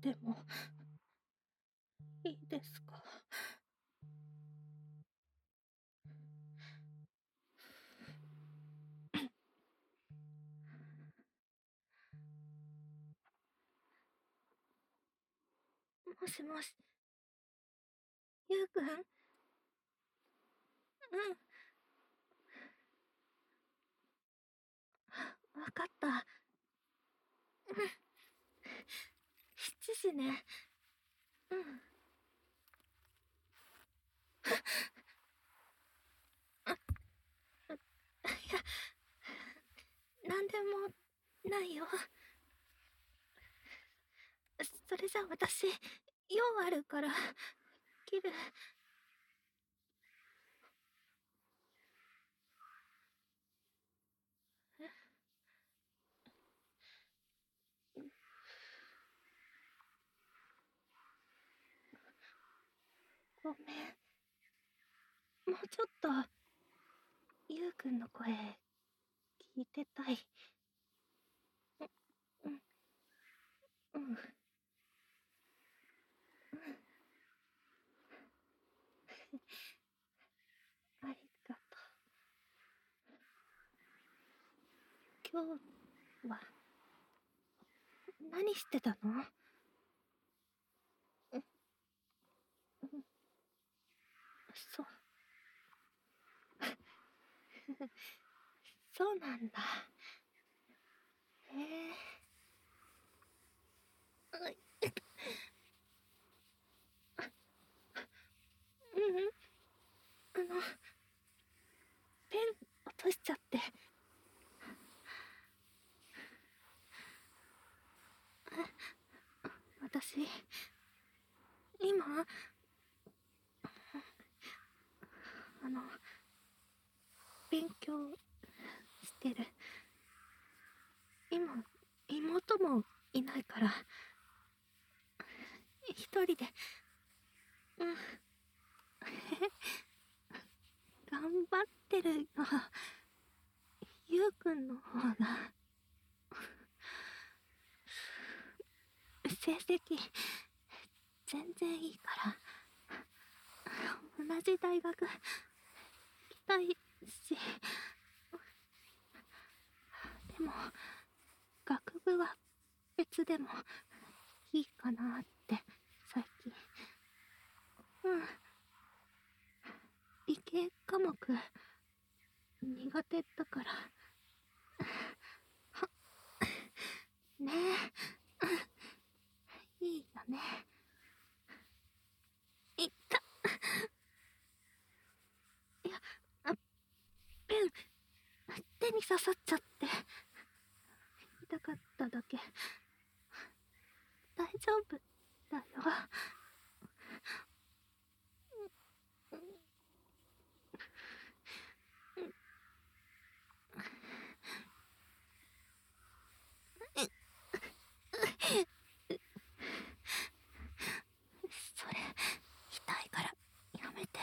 でもいいですか？もしもし。ゆうくん？うん。わかった。うん。7時ねうんいやなんでもないよそれじゃ私用あるから切るごめんもうちょっとゆうくんの声聞いてたい。うん。うん。うん。ありがとう。今日は、何してたのうん。うん。そう。そうなんだ。へえ。あいううん。あの、ペン落としちゃって。私、今、あの、勉強してる。今、妹もいないから、一人で、うん。頑張ってるのは、ゆうくんの方が、成績、全然いいから、同じ大学、行きたいし、でも、学部は別でもいいかなって、最近。うん。理系科目苦手だからねえいいよねいったいやあペン手に刺さっちゃって。痛かっただけ。大丈夫だよそれ痛いからやめて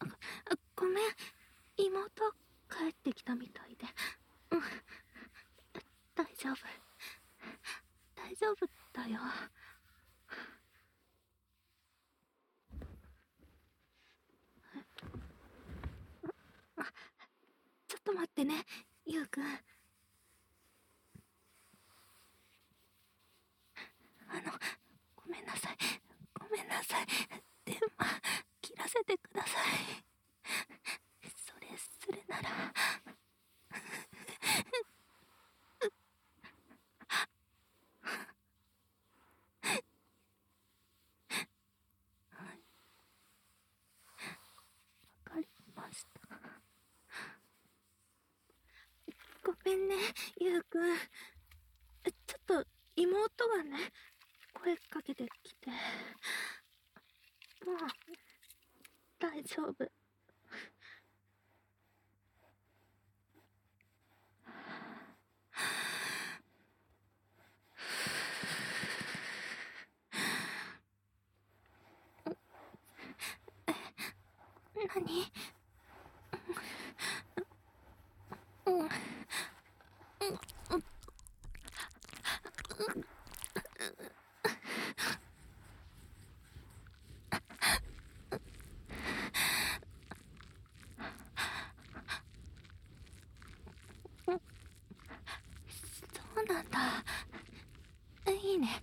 ああごめん妹帰ってきたみたいでうん大丈夫大丈夫だよあちょっと待ってねゆうくん。あのごめんなさい。ごめんなさい。電話切らせてください。それするならわかりましためんねゆうくん。ちょっと妹がね声かけてきて。もう大丈夫。何？ったいいね。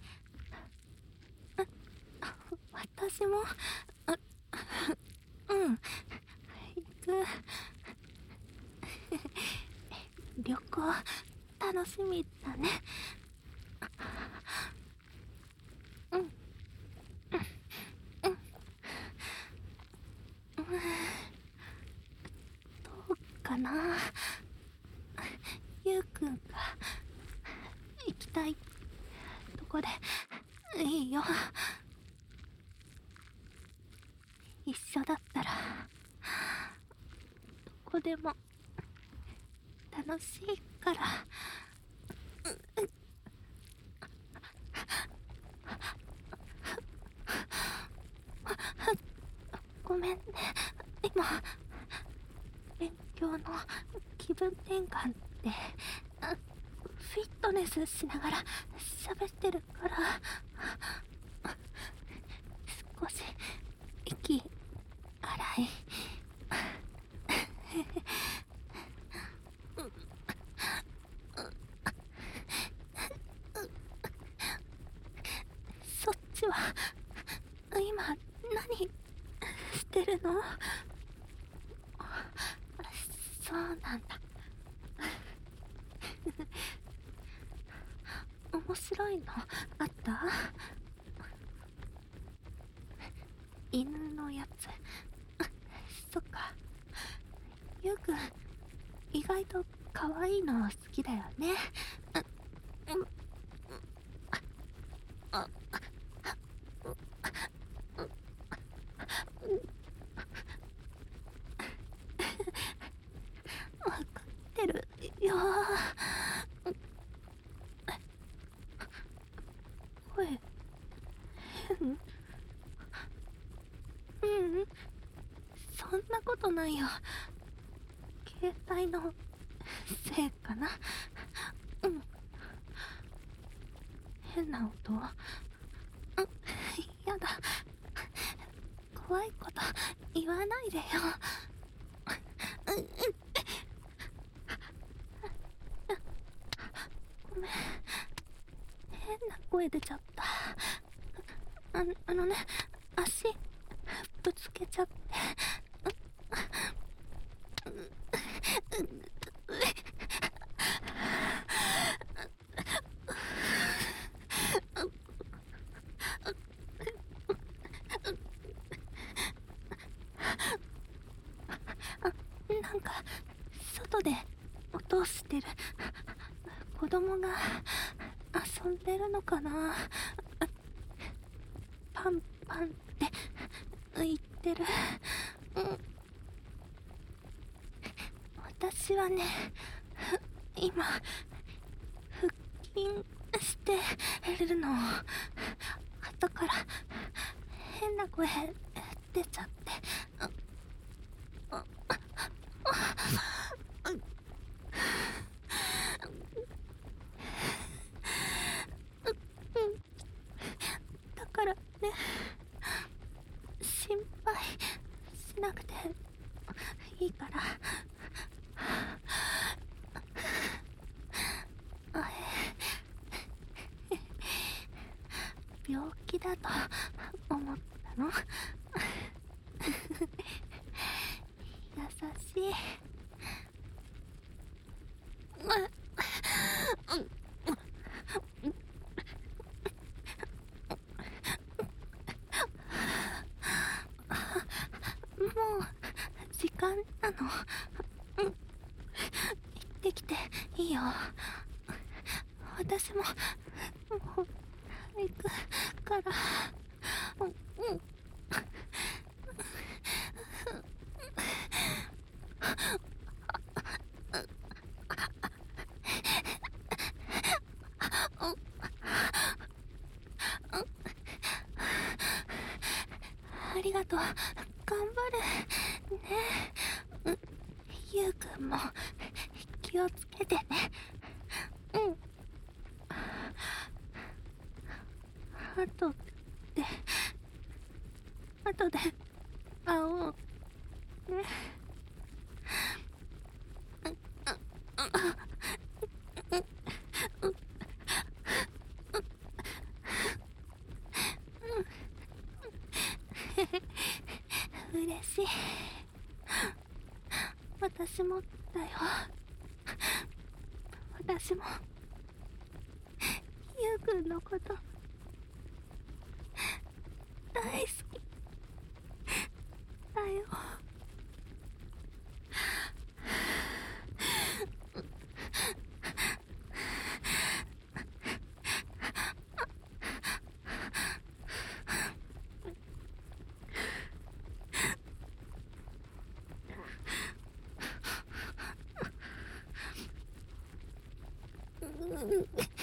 私も。うん。行く。旅行楽しみだねうんうんうんどうかなゆうくんが行きたいとこでいいよ一緒だったらどこでも楽しいから。ごめんね。今勉強の気分転換でフィットネスしながら喋ってるから少し息荒いそっちは今何してるのそうなんだ面白いのあった？犬のやつ。そっか。ゆうくん意外と可愛いの好きだよね。うんあわかってるよ声変ううんそんなことないよ携帯のせいかな？うん。変な音。うん。やだ。怖いこと言わないでよ。ごめん。変な声出ちゃった。ああのね足ぶつけちゃってなんか外で音をしてる子供が遊んでるのかな？パンパンって言ってる、うん、私はね今腹筋してるの。後から変な声出ちゃってあだからね心配しなくていいからあえ病気だと 思ったの？優しい。もう時間なの。行ってきていいよ。私も行くから。うんありがとう。頑張るね。ゆうくんも気をつけてねうんあとであとで会おうね。嬉 Mm-hmm.